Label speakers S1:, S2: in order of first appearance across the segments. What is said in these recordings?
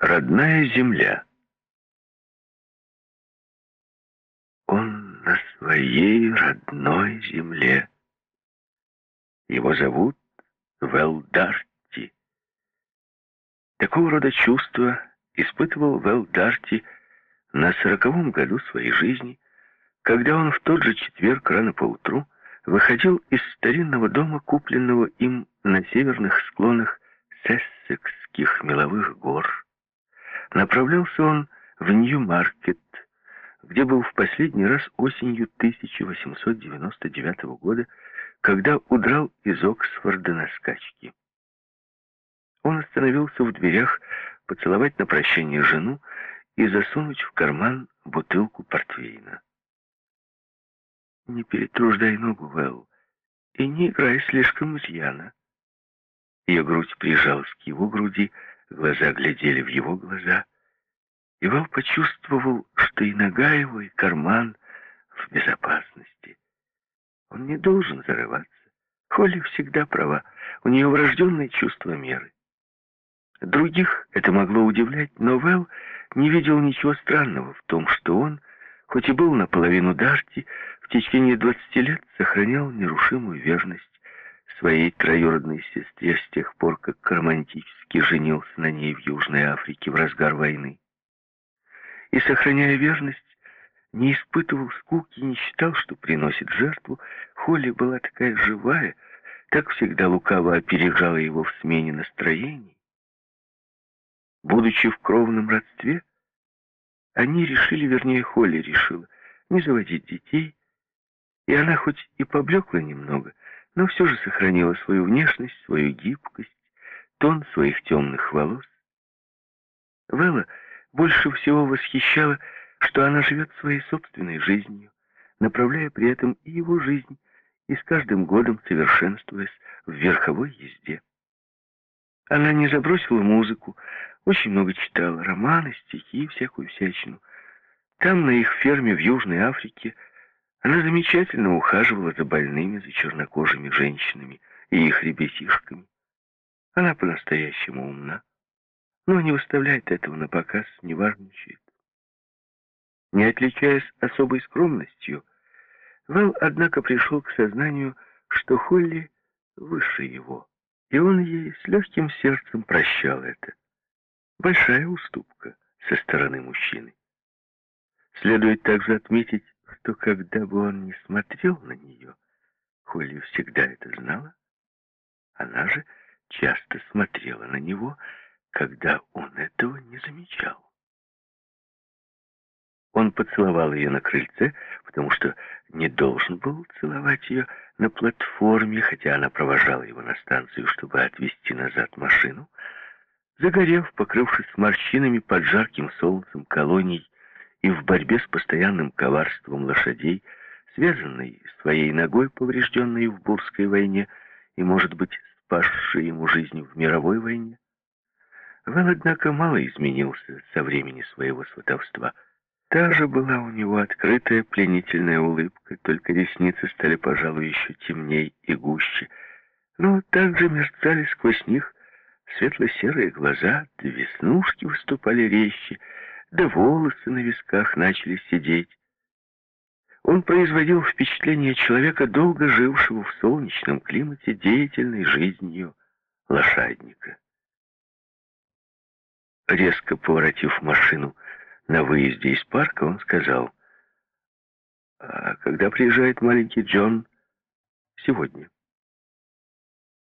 S1: Родная земля. Он на своей родной земле. Его зовут Велдарти. Такого рода чувства испытывал Велдарти на сороковом году своей жизни, когда он в тот же четверг рано поутру выходил из старинного дома, купленного им на северных склонах Сессекских меловых гор. Направлялся он в Нью-Маркет, где был в последний раз осенью 1899 года, когда удрал из Оксфорда на скачки. Он остановился в дверях поцеловать на прощание жену и засунуть в карман бутылку портвейна. «Не перетруждай ногу, Вэл, и не играй слишком рьяно». Ее грудь прижалась к его груди, глаза глядели в его глаза. И Вэл почувствовал, что и нога его, и карман в безопасности. Он не должен зарываться. Холли всегда права, у нее врожденное чувство меры. Других это могло удивлять, но Вэл не видел ничего странного в том, что он, хоть и был наполовину Дарти, в течение двадцати лет сохранял нерушимую верность своей троюродной сестре с тех пор, как романтически женился на ней в Южной Африке в разгар войны. И, сохраняя верность, не испытывал скуки, не считал, что приносит жертву. Холли была такая живая, так всегда лукаво опережала его в смене настроений. Будучи в кровном родстве, они решили, вернее, Холли решила, не заводить детей, и она хоть и поблекла немного, но все же сохранила свою внешность, свою гибкость, тон своих темных волос. Вэлла больше всего восхищала, что она живет своей собственной жизнью, направляя при этом и его жизнь, и с каждым годом совершенствуясь в верховой езде. Она не забросила музыку, очень много читала романы, стихи, всякую всячину. Там, на их ферме в Южной Африке, она замечательно ухаживала за больными, за чернокожими женщинами и их ребятишками. Она по-настоящему умна, но не выставляет этого на показ, не важничает. Не отличаясь особой скромностью, Вэл, однако, пришел к сознанию, что Холли выше его, и он ей с легким сердцем прощал это. Большая уступка со стороны мужчины. Следует также отметить, что когда бы он не смотрел на нее, Холли всегда это знала, она же часто смотрела на него, когда он этого не замечал. Он поцеловал ее на крыльце, потому что не должен был целовать ее на платформе, хотя она провожала его на станцию, чтобы отвезти назад машину, Загорев, покрывшись морщинами под жарким солнцем колоний и в борьбе с постоянным коварством лошадей, связанный своей ногой, поврежденной в Бурской войне и, может быть, спасшей ему жизнь в мировой войне, Ван, однако, мало изменился со времени своего сватовства. Та же была у него открытая пленительная улыбка, только ресницы стали, пожалуй, еще темней и гуще, но также мерцали сквозь них Светло-серые глаза, да веснушки выступали резче, да волосы на висках начали сидеть. Он производил впечатление человека, долго жившего в солнечном климате деятельной жизнью лошадника. Резко поворотив машину на выезде из парка, он сказал, «А когда приезжает маленький Джон? Сегодня.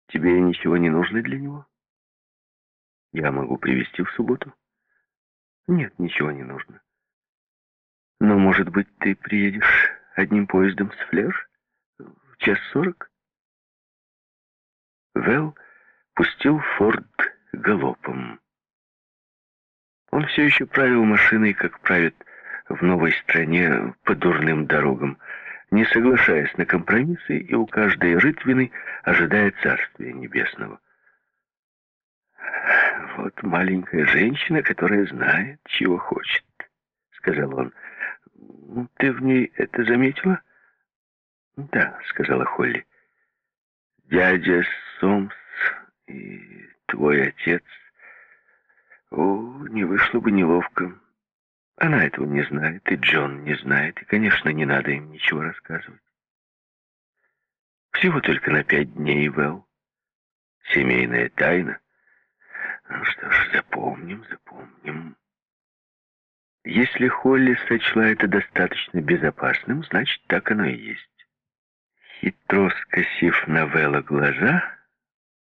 S1: Тебе ничего не нужно для него?» Я могу привезти в субботу? Нет, ничего не нужно. Но, может быть, ты приедешь одним поездом с Флер в час сорок? Вэл пустил Форд галопом. Он все еще правил машиной, как правит в новой стране по дурным дорогам, не соглашаясь на компромиссы, и у каждой рытвины ожидая Царствия Небесного. «Вот маленькая женщина, которая знает, чего хочет», — сказал он. «Ты в ней это заметила?» «Да», — сказала Холли. «Дядя Сомс и твой отец О, не вышло бы неловко. Она этого не знает, и Джон не знает, и, конечно, не надо им ничего рассказывать. Всего только на пять дней, Вэл. Семейная тайна. Ну что ж, запомним, запомним. Если Холли сочла это достаточно безопасным, значит, так оно и есть. Хитро скосив на Вэлла глаза,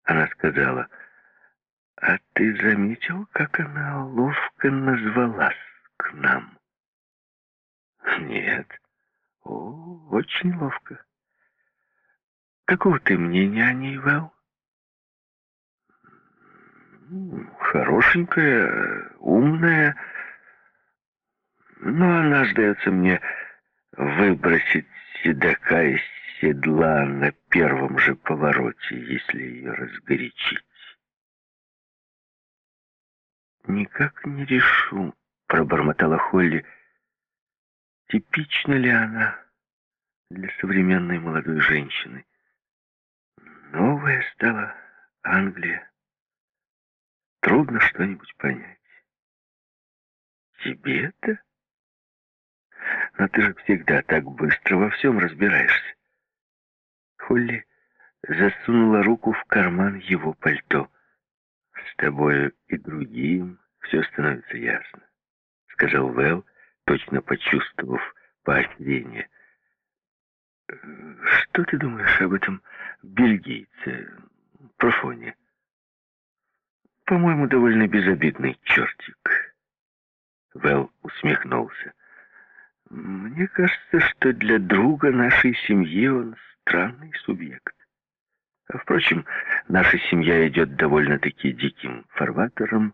S1: она сказала, «А ты заметил, как она ловко назвалась к нам?» «Нет. О, очень ловко. Какого ты мнения о ней, Вэл?» «Хорошенькая, умная, но она, сдается мне, выбросить седока из седла на первом же повороте, если ее разгорячить. «Никак не решу», — пробормотала Холли, — «типична ли она для современной молодой женщины? Новая стала Англия. Трудно что-нибудь понять. Тебе-то?» Но ты же всегда так быстро во всем разбираешься. Холли засунула руку в карман его пальто. «С тобою и другим все становится ясно», — сказал Вэл, точно почувствовав поощрение. «Что ты думаешь об этом бельгийце, Профоне?» «По-моему, довольно безобидный чертик». Вэл усмехнулся. Мне кажется, что для друга нашей семьи он странный субъект. А, впрочем, наша семья идет довольно-таки диким фарватером.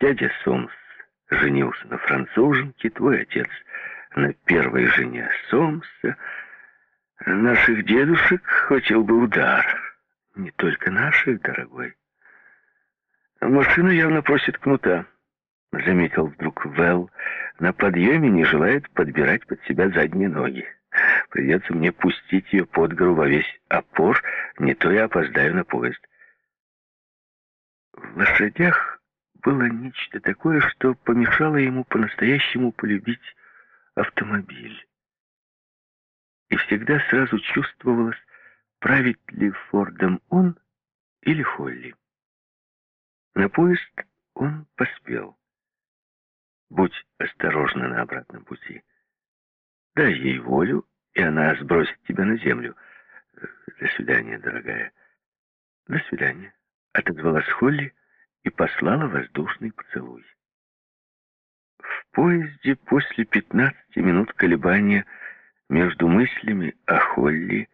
S1: Дядя Сомс женился на француженке, твой отец на первой жене Сомса. Наших дедушек хотел бы удар. Не только наших, дорогой. Машина явно просит кнута. — заметил вдруг Вэл, — на подъеме не желает подбирать под себя задние ноги. Придется мне пустить ее под гору во весь опор, не то я опоздаю на поезд. В лошадях было нечто такое, что помешало ему по-настоящему полюбить автомобиль. И всегда сразу чувствовалось, правит ли Фордом он или Холли. На поезд он поспел. Будь осторожна на обратном пути. Дай ей волю, и она сбросит тебя на землю. До свидания, дорогая. До свидания. Отозвалась Холли и послала воздушный поцелуй. В поезде после 15 минут колебания между мыслями о Холли,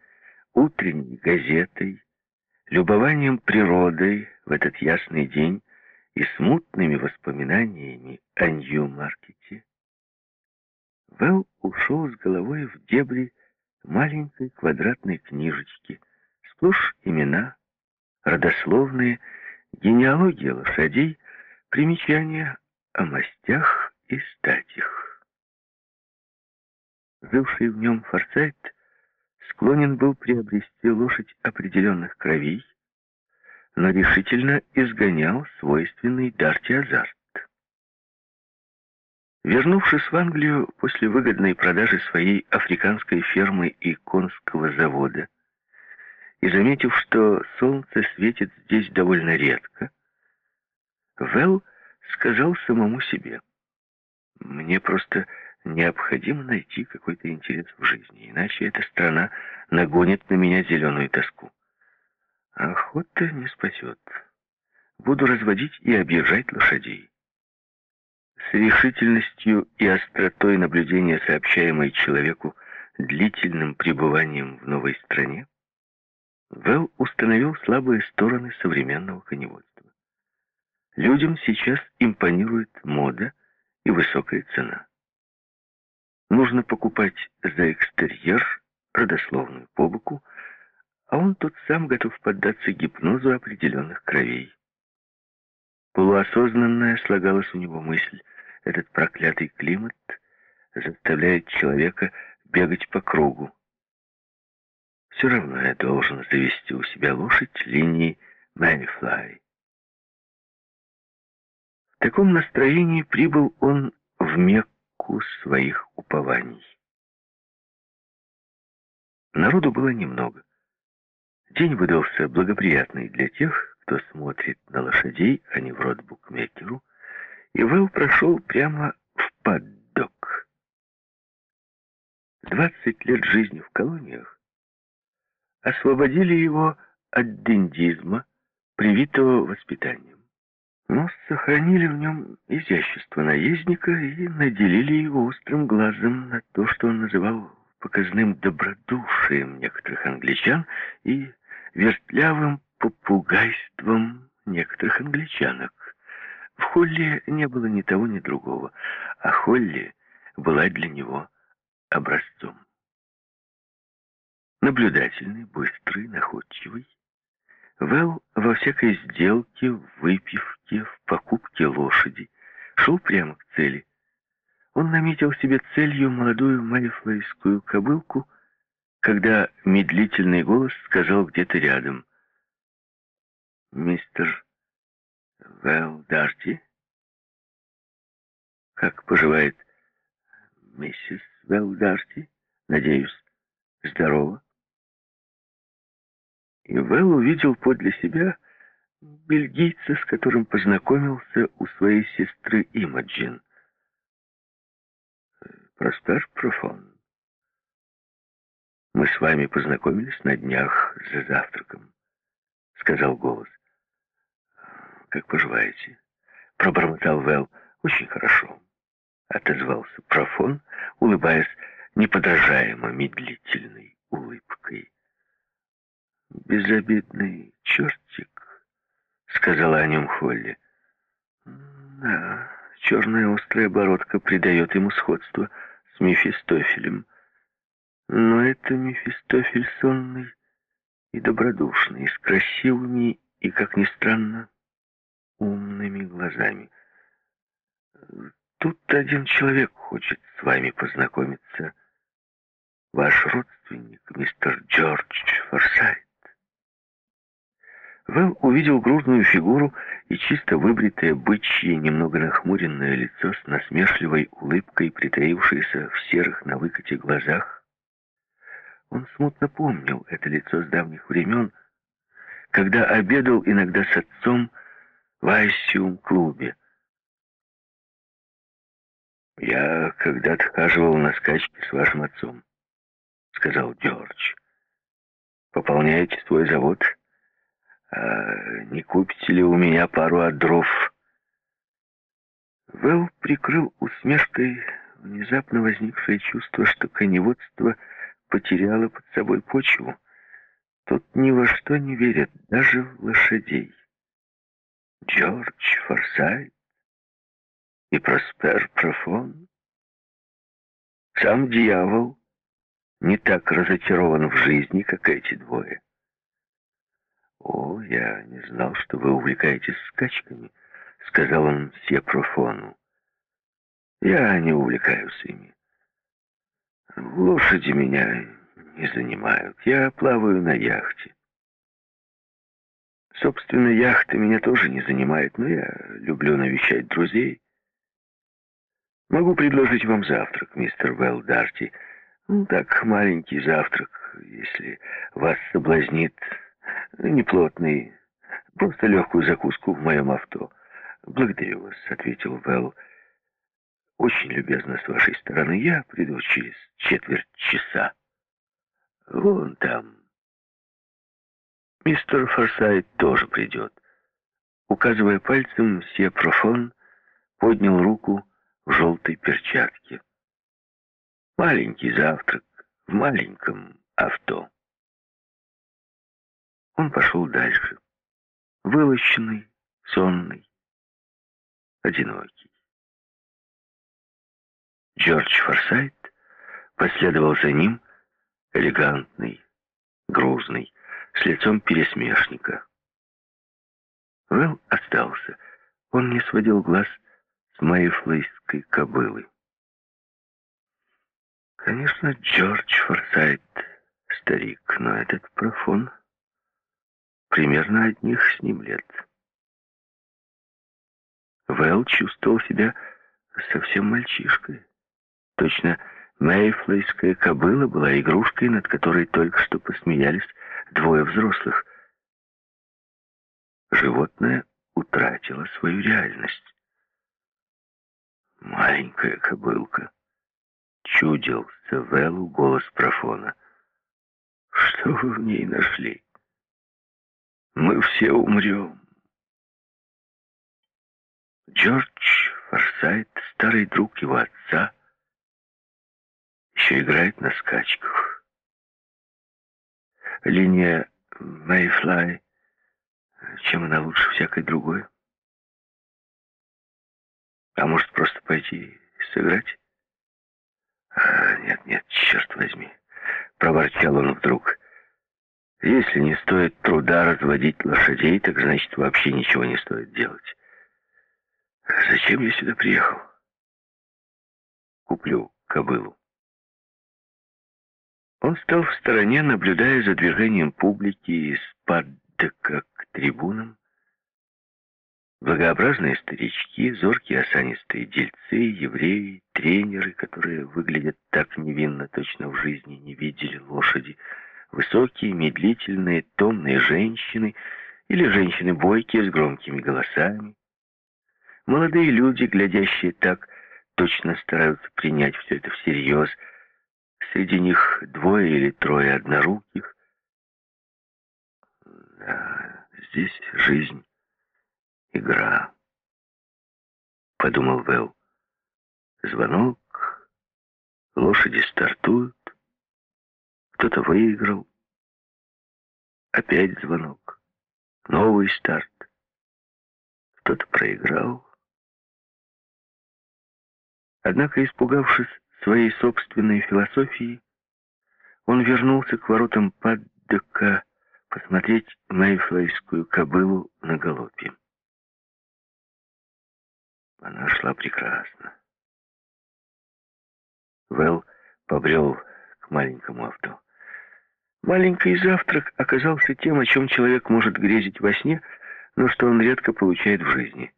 S1: утренней газетой, любованием природой в этот ясный день и смутными воспоминаниями о Нью-Маркете, Вэл ушел с головой в дебри маленькой квадратной книжечки, сплошь имена, родословные, генеалогия лошадей, примечания о мастях и статях. Живший в нем Форсайт склонен был приобрести лошадь определенных кровей, но решительно изгонял свойственный Дарти азарт. Вернувшись в Англию после выгодной продажи своей африканской фермы и конского завода, и заметив, что солнце светит здесь довольно редко, Вэл сказал самому себе, «Мне просто необходимо найти какой-то интерес в жизни, иначе эта страна нагонит на меня зеленую тоску. Охота не спасет. Буду разводить и объезжать лошадей. С решительностью и остротой наблюдения, сообщаемой человеку длительным пребыванием в новой стране, Вэл установил слабые стороны современного коневодства. Людям сейчас импонирует мода и высокая цена. Нужно покупать за экстерьер, родословную побоку, а он тут сам готов поддаться гипнозу определенных кровей. Полуосознанная слагалась у него мысль, этот проклятый климат заставляет человека бегать по кругу. Все равно я должен завести у себя лошадь линии Мэнифлай. таком настроении прибыл он в Мекку своих упований. Народу было немного. День выдался благоприятный для тех, кто смотрит на лошадей, а не в рот букмекеру, и Вэл прошел прямо в паддок. Двадцать лет жизни в колониях освободили его от дендизма, привитого воспитанием. Но сохранили в нем изящество наездника и наделили его острым глазом на то, что он называл показным добродушием некоторых англичан и вертлявым попугайством некоторых англичанок. В Холли не было ни того, ни другого, а Холли была для него образцом. Наблюдательный, быстрый, находчивый, Вэл во всякой сделке, в выпивке, в покупке лошади шел прямо к цели. Он наметил себе целью молодую малифлейскую кобылку, когда медлительный голос сказал где-то рядом. «Мистер Вэл Дарти? Как поживает миссис Вэл Дарти? Надеюсь, здорово?» И Вэл увидел подле себя бельгийца, с которым познакомился у своей сестры Имаджин. Простар Профон. Мы с вами познакомились на днях за завтраком, сказал голос. Как поживаете? Пробормотал Вэл. Очень хорошо. Отозвался Профон, улыбаясь неподражаемо медлительной улыбкой. «Безобидный чертик», — сказала о нем Холли. «Да, черная острая бородка придает ему сходство с Мефистофелем. Но это Мефистофель сонный и добродушный, с красивыми и, как ни странно, умными глазами. Тут один человек хочет с вами познакомиться. Ваш родственник, мистер Джордж Форсайт. Вэл увидел грузную фигуру и чисто выбритое бычье, немного нахмуренное лицо с насмешливой улыбкой, притаившееся в серых на выкате глазах. Он смутно помнил это лицо с давних времен, когда обедал иногда с отцом в Айсиум-клубе. «Я когда-то хаживал на скачки с вашим отцом», — сказал Джордж. «Пополняете свой завод?» А не купите ли у меня пару одров? Вэл прикрыл усмешкой внезапно возникшее чувство, что коневодство потеряло под собой почву. Тут ни во что не верят, даже в лошадей. Джордж Форсайт и Проспер Профон. Сам дьявол не так разочарован в жизни, как эти двое. «О, я не знал, что вы увлекаетесь скачками», — сказал он Сепрофону. «Я не увлекаюсь ими. Лошади меня не занимают. Я плаваю на яхте. Собственно, яхта меня тоже не занимает, но я люблю навещать друзей. Могу предложить вам завтрак, мистер Белл Дарти. Ну, так, маленький завтрак, если вас соблазнит Неплотный. Просто легкую закуску в моем авто. Благодарю вас, ответил Вэл. Очень любезно с вашей стороны. Я приду через четверть часа. Вон там. Мистер Форсайт тоже придет. Указывая пальцем, мсье Профон поднял руку в желтой перчатке. Маленький завтрак в маленьком авто. Он пошел дальше. Вылощенный, сонный, одинокий. Джордж Форсайт последовал за ним, элегантный, грузный, с лицом пересмешника. Вэл остался. Он не сводил глаз с моей флейской кобылы. Конечно, Джордж Форсайт старик, но этот профон примерно одних с ним лет. Вэл чувствовал себя совсем мальчишкой. Точно Мейфлейская кобыла была игрушкой, над которой только что посмеялись двое взрослых. Животное утратило свою реальность. Маленькая кобылка. Чудился Вэллу голос профона. Что вы в ней нашли? Мы все умрем. Джордж Форсайт, старый друг его отца, еще играет на скачках. Линия Мэйфлай, чем она лучше всякой другой? А может, просто пойти сыграть? А, нет, нет, черт возьми, проворчал он вдруг. Если не стоит труда разводить лошадей, так значит вообще ничего не стоит делать. Зачем я сюда приехал? Куплю кобылу. Он стал в стороне, наблюдая за движением публики из паддека к трибунам. Благообразные старички, зоркие осанистые дельцы, евреи, тренеры, которые выглядят так невинно, точно в жизни не видели лошади, высокие, медлительные, томные женщины или женщины бойкие с громкими голосами, молодые люди, глядящие так, точно стараются принять все это всерьез, среди них двое или трое одноруких. Да, здесь жизнь игра, подумал Вэл. Звонок, лошади стартуют, кто-то выиграл. Опять звонок, новый старт. Кто-то проиграл. Однако, испугавшись своей собственной философии, он вернулся к воротам Паддека посмотреть Мэйфлейскую кобылу на галопе. Она шла прекрасно. Вэл побрел к маленькому авто. Маленький завтрак оказался тем, о чем человек может грезить во сне, но что он редко получает в жизни.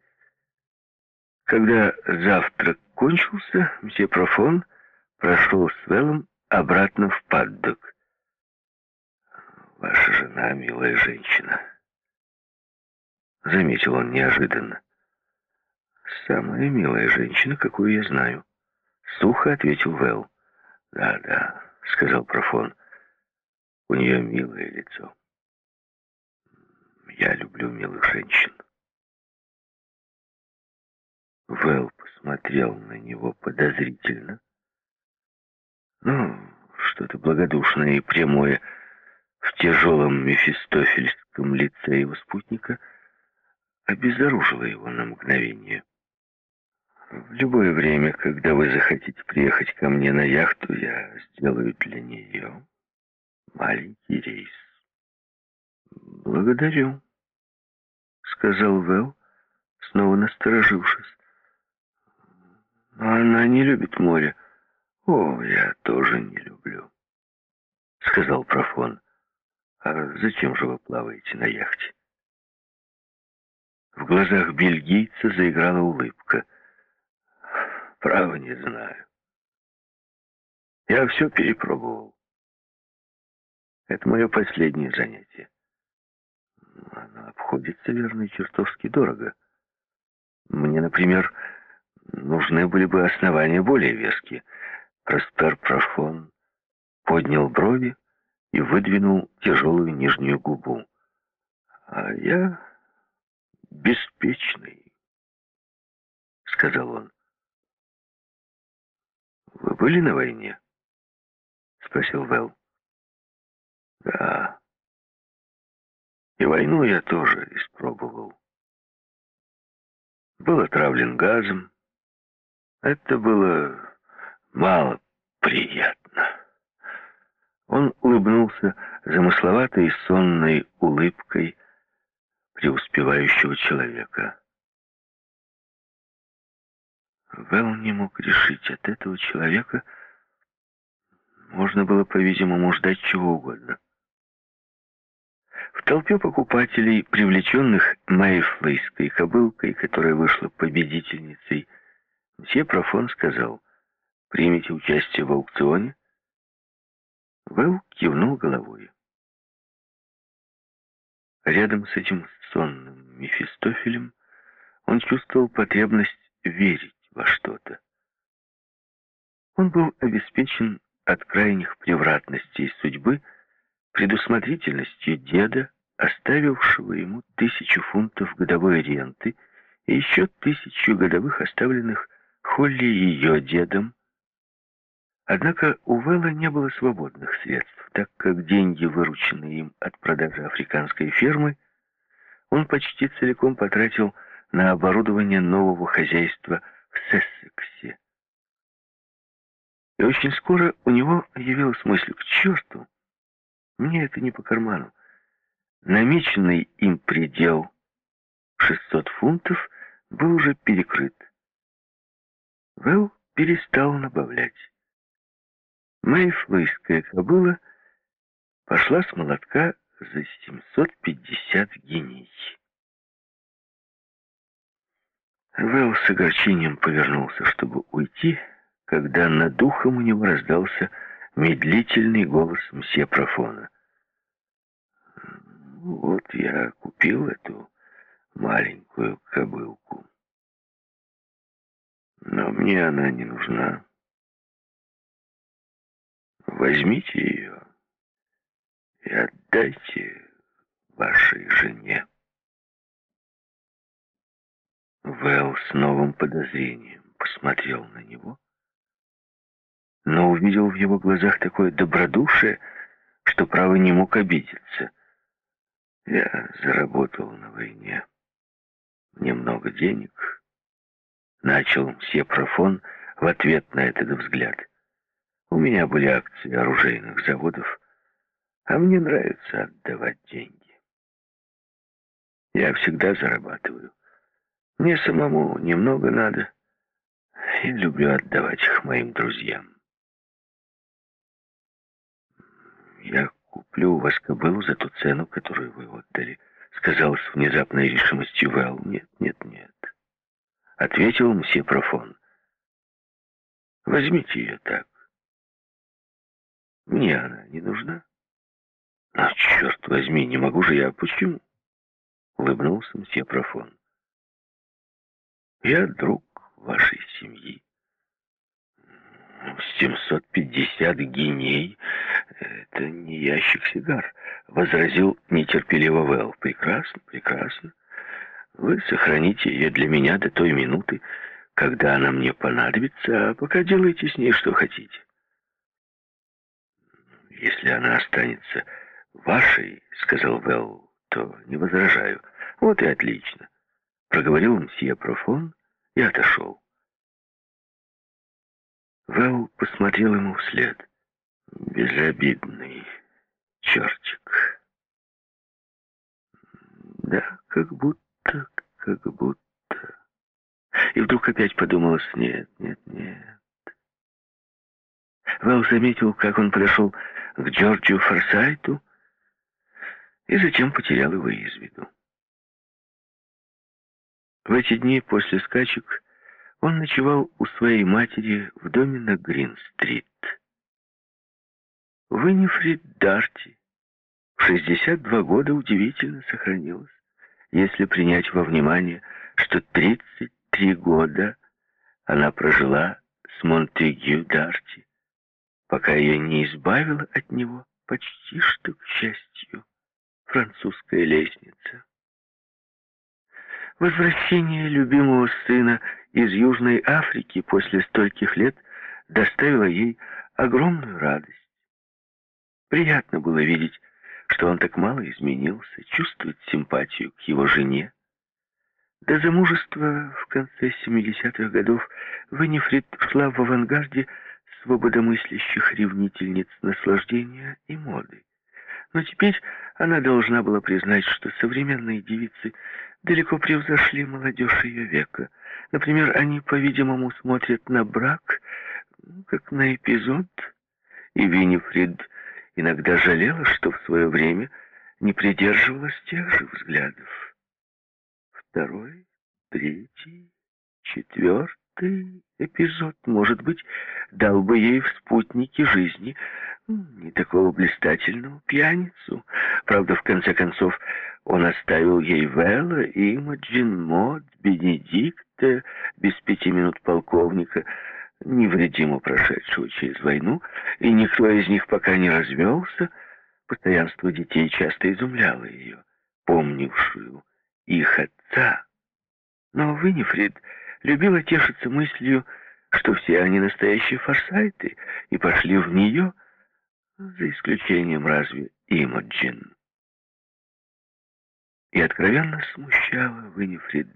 S1: Когда завтрак кончился, мсье Профон прошел с Вэллом обратно в паддок. «Ваша жена, милая женщина», — заметил он неожиданно. «Самая милая женщина, какую я знаю», — сухо ответил Вэл. «Да, да», — сказал Профон. «У нее милое лицо. Я люблю милых женщин». Вэл посмотрел на него подозрительно. Ну, что-то благодушное и прямое в тяжелом мефистофельском лице его спутника обезоружило его на мгновение. В любое время, когда вы захотите приехать ко мне на яхту, я сделаю для нее маленький рейс. Благодарю, сказал Вэл, снова насторожившись. Она не любит море. О, я тоже не люблю, сказал Профон. А зачем же вы плаваете на яхте? В глазах бельгийца заиграла улыбка — Право не знаю. Я все перепробовал. Это мое последнее занятие. Оно обходится, верно, чертовски дорого. Мне, например, нужны были бы основания более веские. Проспер Профон поднял брови и выдвинул тяжелую нижнюю губу. А я беспечный, сказал он. «Вы были на войне?» — спросил Вэл. «Да. И войну я тоже испробовал. Был отравлен газом. Это было мало приятно». Он улыбнулся замысловатой сонной улыбкой преуспевающего человека. Вэл не мог решить, от этого человека можно было, по-видимому, ждать чего угодно. В толпе покупателей, привлеченных Мэйфлейской кобылкой, которая вышла победительницей, мсье Профон сказал, «Примите участие в аукционе?» Вэл кивнул головой. Рядом с этим сонным Мефистофелем он чувствовал потребность верить во что-то. Он был обеспечен от крайних превратностей судьбы предусмотрительностью деда, оставившего ему тысячу фунтов годовой ренты и еще тысячу годовых, оставленных Холли ее дедом. Однако у Вэлла не было свободных средств, так как деньги, вырученные им от продажи африканской фермы, он почти целиком потратил на оборудование нового хозяйства в Сессексе. И очень скоро у него явилась мысль, к черту, мне это не по карману. Намеченный им предел 600 фунтов был уже перекрыт. Вэлл перестал набавлять. Мэйфлойская кобыла пошла с молотка за 750 геней. Вэлл с огорчением повернулся, чтобы уйти, когда над духом у него раздался медлительный голос мсье Профона. «Вот я купил эту маленькую кобылку. Но мне она не нужна. Возьмите ее и отдайте вашей жене». Вэл с новым подозрением посмотрел на него но увидел в его глазах такое добродушие, что, право, не мог обидеться. Я заработал на войне. Мне много денег. Начал мсье Профон в ответ на этот взгляд. У меня были акции оружейных заводов, а мне нравится отдавать деньги. Я всегда зарабатываю. Мне самому немного надо. Я люблю отдавать их моим друзьям. «Я куплю у вас кобылу за ту цену, которую вы отдали», — сказал с внезапной решимостью Вэл. «Нет, нет, нет», — ответил мсье Профон. «Возьмите ее так. Мне она не нужна». «А, черт возьми, не могу же я. Почему?» — улыбнулся мсье Профон. «Я друг вашей семьи. 750 гиней — это не ящик сигар, — возразил нетерпеливо Вэл. Прекрасно, прекрасно. Вы сохраните ее для меня до той минуты, когда она мне понадобится, а пока делайте с ней что хотите. Если она останется вашей, — сказал Вэл, — то не возражаю. Вот и отлично. Проговорил мсье Профон и отошел. Вэлл посмотрел ему вслед. Безобидный чертик. Да, как будто, как будто. И вдруг опять подумалось, нет, нет, нет. Вэлл заметил, как он подошел к Джорджу Форсайту и затем потерял его из виду. В эти дни после скачек он ночевал у своей матери в доме на Грин-стрит. Виннифрид Дарти в 62 года удивительно сохранилась, если принять во внимание, что 33 года она прожила с Монтегю Дарти, пока ее не избавила от него почти что, к счастью, французская лестница. Возвращение любимого сына из Южной Африки после стольких лет доставило ей огромную радость. Приятно было видеть, что он так мало изменился, чувствует симпатию к его жене. До замужества в конце 70-х годов Венефрид шла в авангарде свободомыслящих ревнительниц наслаждения и моды. Но теперь она должна была признать, что современные девицы далеко превзошли молодежь ее века. Например, они, по-видимому, смотрят на брак как на эпизод, и Винифрид иногда жалела, что в свое время не придерживалась тех же взглядов. Второй, третий, четвертый эпизод, может быть, дал бы ей в спутнике жизни не такого блистательного пьяницу. Правда, в конце концов, он оставил ей Вэлла, Имаджин, Мод, Бенедикта, без пяти минут полковника, невредимо прошедшего через войну, и никто из них пока не развелся. Постоянство детей часто изумляло ее, помнившую их отца. Но Виннифрид любила тешиться мыслью, что все они настоящие форсайты, и пошли в нее, за исключением разве Имаджин. И откровенно смущала Виннифрид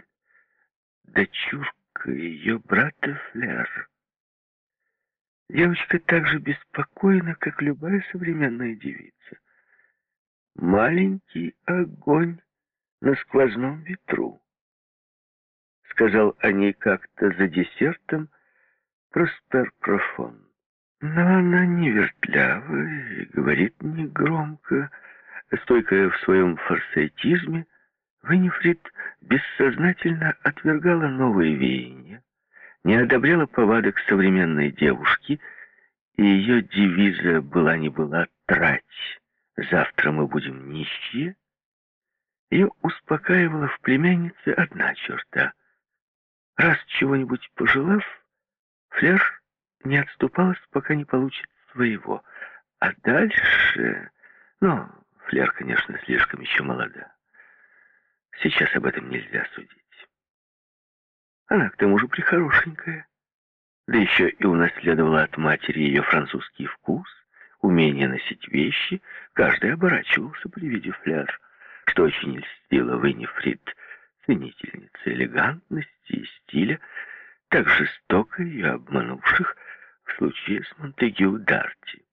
S1: дочурка ее брата Флер. Девочка так же беспокойна, как любая современная девица. Маленький огонь на сквозном ветру. Сказал о ней как-то за десертом Проспер Профон. Но она не вертлявая и говорит негромко, стойкая в своем форсайтизме, Виннифрид бессознательно отвергала новые веяния, не одобряла повадок современной девушки, и ее девиза была не была «трать, завтра мы будем нищие», ее успокаивала в племяннице одна черта. Раз чего-нибудь пожелав, Флер не отступалась, пока не получит своего. А дальше... Ну, Флер, конечно, слишком еще молода. Сейчас об этом нельзя судить. Она, к тому же, прихорошенькая. Да еще и унаследовала от матери ее французский вкус, умение носить вещи. Каждый оборачивался при виде фляж, что очень льстило Виннифрид, ценительница элегантности и стиля, так жестоко ее обманувших в случае с Монтегю Дарти.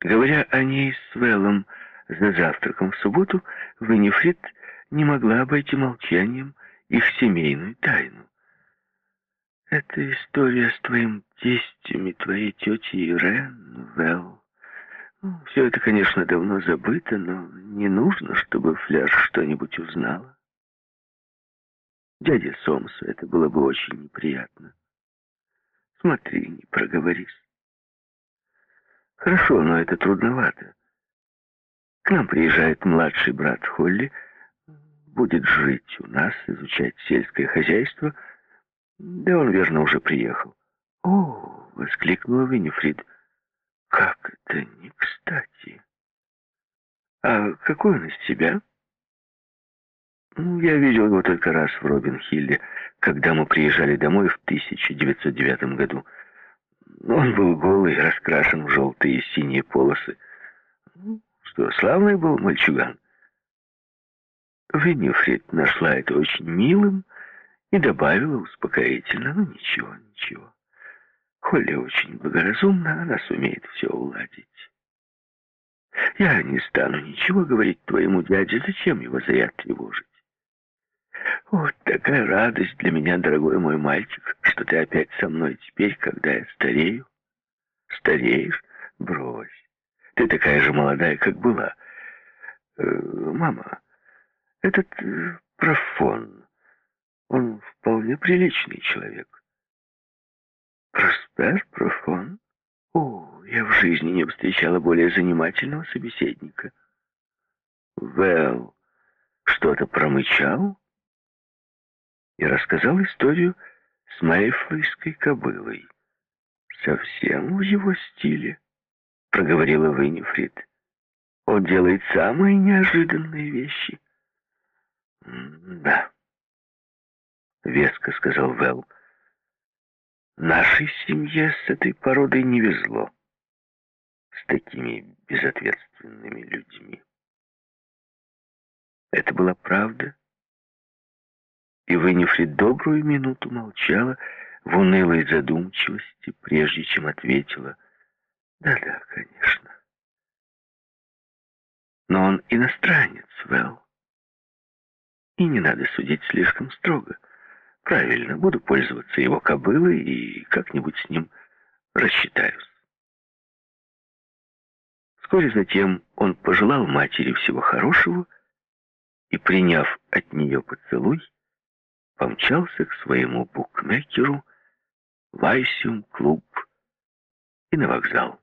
S1: Говоря о ней с Вэллом за завтраком в субботу, Виннифрид не могла обойти молчанием их семейную тайну. Это история с твоим тестем и твоей тетей Ирен, Вэл. Ну, все это, конечно, давно забыто, но не нужно, чтобы Фляж что-нибудь узнала. Дядя Сомсу это было бы очень неприятно. Смотри, не проговорись. Хорошо, но это трудновато. К нам приезжает младший брат Холли, будет жить у нас, изучать сельское хозяйство. Да он, верно, уже приехал. «О!» — воскликнула Виннифрид. «Как это не кстати!» «А какой он из себя?» «Я видел его только раз в Робин-Хилле, когда мы приезжали домой в 1909 году. Он был голый, раскрашен в желтые и синие полосы. Что, славный был мальчуган?» Виннифрид нашла это очень милым и добавила успокоительно, ну ничего, ничего. Холли очень благоразумна, она сумеет все уладить. Я не стану ничего говорить твоему дяде, зачем его зря тревожить. Вот такая радость для меня, дорогой мой мальчик, что ты опять со мной теперь, когда я старею. Стареешь? Брось. Ты такая же молодая, как была. Э, мама, этот э, профон, он вполне приличный человек. Проспер профон? О, я в жизни не встречала более занимательного собеседника. Вэл что-то промычал и рассказал историю с Мэйфлойской кобылой. Совсем в его стиле, проговорила Виннифрид. Он делает самые неожиданные вещи. «Да», — веско сказал Вэл. «Нашей семье с этой породой не везло. С такими безответственными людьми». Это была правда. И Венефрид добрую минуту молчала в унылой задумчивости, прежде чем ответила «Да-да, конечно». Но он иностранец, Вэл. И не надо судить слишком строго. Правильно, буду пользоваться его кобылой и как-нибудь с ним рассчитаюсь. Вскоре затем он пожелал матери всего хорошего и, приняв от нее поцелуй, помчался к своему букмекеру, Вайсиум клуб и на вокзал.